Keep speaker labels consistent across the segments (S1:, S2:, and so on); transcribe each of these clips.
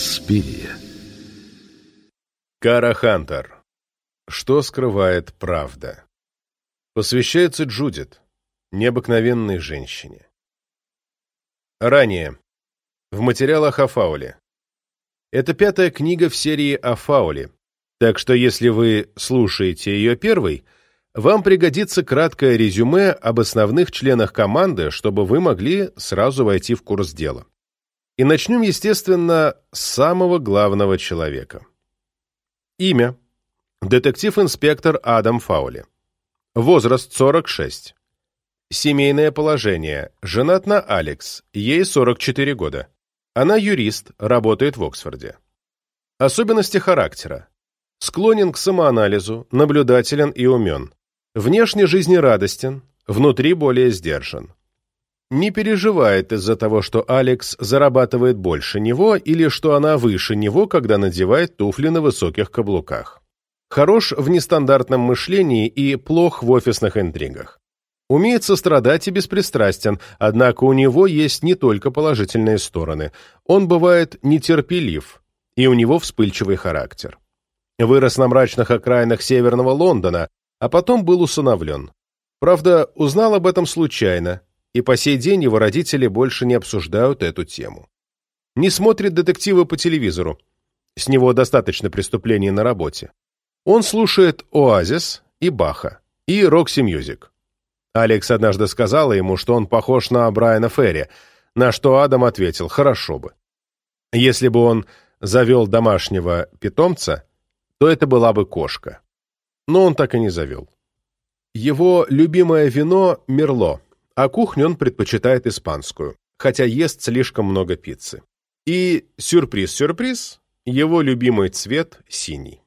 S1: Инспирия.
S2: Кара Хантер. Что скрывает правда? Посвящается Джудит, необыкновенной женщине. Ранее. В материалах о Фауле. Это пятая книга в серии о Фауле, так что если вы слушаете ее первой, вам пригодится краткое резюме об основных членах команды, чтобы вы могли сразу войти в курс дела. И начнем, естественно, с самого главного человека. Имя. Детектив-инспектор Адам Фаули. Возраст 46. Семейное положение. Женат на Алекс, ей 44 года. Она юрист, работает в Оксфорде. Особенности характера. Склонен к самоанализу, наблюдателен и умен. Внешне жизнерадостен, внутри более сдержан. Не переживает из-за того, что Алекс зарабатывает больше него или что она выше него, когда надевает туфли на высоких каблуках. Хорош в нестандартном мышлении и плох в офисных интригах. Умеет сострадать и беспристрастен, однако у него есть не только положительные стороны. Он бывает нетерпелив, и у него вспыльчивый характер. Вырос на мрачных окраинах северного Лондона, а потом был усыновлен. Правда, узнал об этом случайно, и по сей день его родители больше не обсуждают эту тему. Не смотрит детективы по телевизору. С него достаточно преступлений на работе. Он слушает «Oasis» и «Баха», и «Roxy Music». Алекс однажды сказала ему, что он похож на Брайана Ферри, на что Адам ответил «хорошо бы». Если бы он завел домашнего питомца, то это была бы кошка. Но он так и не завел. Его любимое вино – Мерло, а кухню он предпочитает испанскую, хотя ест слишком много пиццы. И, сюрприз-сюрприз, его любимый цвет – синий.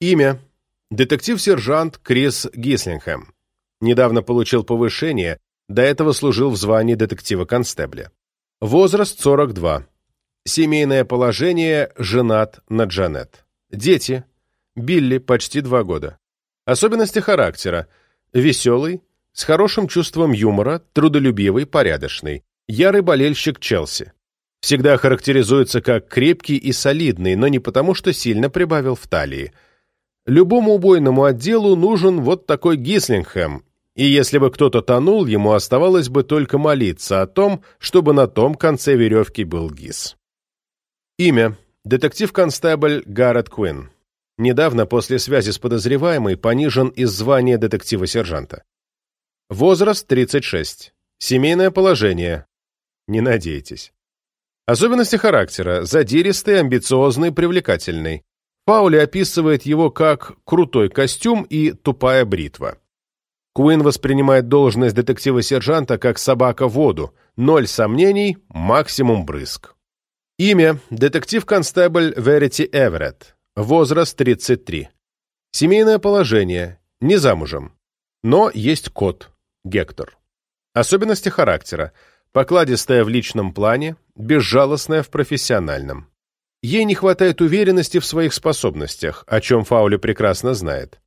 S2: Имя. Детектив-сержант Крис Гислингхэм. Недавно получил повышение, до этого служил в звании детектива-констебля. Возраст 42. Семейное положение, женат на Джанет. Дети. Билли, почти два года. Особенности характера. Веселый, с хорошим чувством юмора, трудолюбивый, порядочный. Ярый болельщик Челси. Всегда характеризуется как крепкий и солидный, но не потому, что сильно прибавил в талии. Любому убойному отделу нужен вот такой Гислингхэм, и если бы кто-то тонул, ему оставалось бы только молиться о том, чтобы на том конце веревки был Гис. Имя. Детектив-констебль Гаррет Куин. Недавно после связи с подозреваемой понижен из звания детектива-сержанта. Возраст 36. Семейное положение. Не надейтесь. Особенности характера. Задиристый, амбициозный, привлекательный. Паули описывает его как «крутой костюм» и «тупая бритва». Куин воспринимает должность детектива-сержанта как собака в воду, ноль сомнений, максимум брызг. Имя – детектив-констебль Верити Эверетт. Возраст 33. Семейное положение. Не замужем. Но есть кот. Гектор. Особенности характера. Покладистая в личном плане, безжалостная в профессиональном. Ей не хватает уверенности в своих способностях, о чем Фаули прекрасно знает.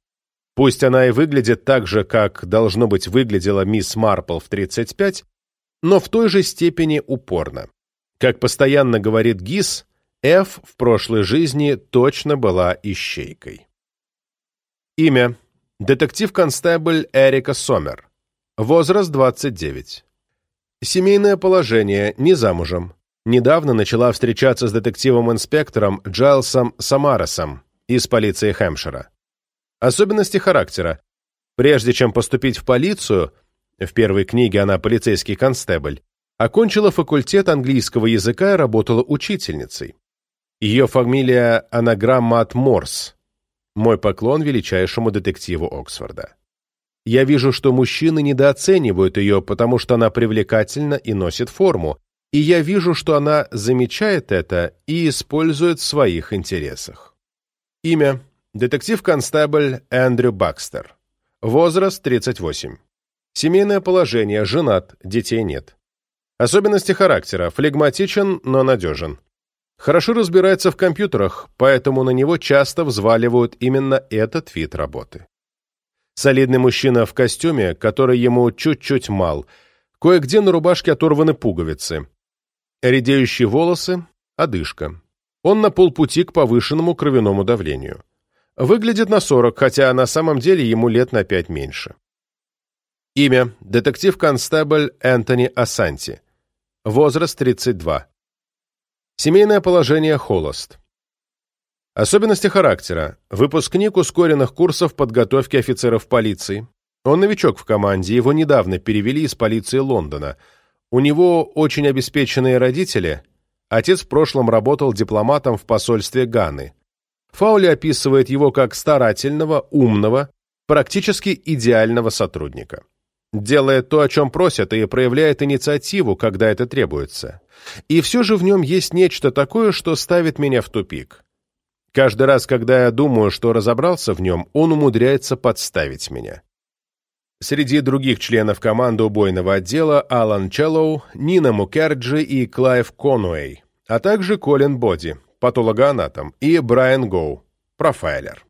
S2: Пусть она и выглядит так же, как, должно быть, выглядела мисс Марпл в 35, но в той же степени упорно. Как постоянно говорит Гис, Ф в прошлой жизни точно была ищейкой. Имя. Детектив-констебль Эрика Сомер. Возраст 29. Семейное положение, не замужем. Недавно начала встречаться с детективом-инспектором Джайлсом Самаресом из полиции Хэмпшира. Особенности характера. Прежде чем поступить в полицию, в первой книге она полицейский констебль, окончила факультет английского языка и работала учительницей. Ее фамилия анаграмма от Морс. Мой поклон величайшему детективу Оксфорда. Я вижу, что мужчины недооценивают ее, потому что она привлекательна и носит форму, и я вижу, что она замечает это и использует в своих интересах. Имя. Детектив-констебль Эндрю Бакстер. Возраст 38. Семейное положение. Женат, детей нет. Особенности характера. Флегматичен, но надежен. Хорошо разбирается в компьютерах, поэтому на него часто взваливают именно этот вид работы. Солидный мужчина в костюме, который ему чуть-чуть мал. Кое-где на рубашке оторваны пуговицы. Редеющие волосы, Одышка. Он на полпути к повышенному кровяному давлению. Выглядит на 40, хотя на самом деле ему лет на 5 меньше. Имя – детектив-констебль Энтони Асанти. Возраст – 32. Семейное положение – холост. Особенности характера. Выпускник ускоренных курсов подготовки офицеров полиции. Он новичок в команде, его недавно перевели из полиции Лондона. У него очень обеспеченные родители. Отец в прошлом работал дипломатом в посольстве Ганы. Фаули описывает его как старательного, умного, практически идеального сотрудника. Делает то, о чем просят, и проявляет инициативу, когда это требуется. И все же в нем есть нечто такое, что ставит меня в тупик. Каждый раз, когда я думаю, что разобрался в нем, он умудряется подставить меня. Среди других членов команды убойного отдела Алан Челлоу, Нина Мукерджи и Клайв Конуэй, а также Колин Боди, патологоанатом, и Брайан Гоу, профайлер.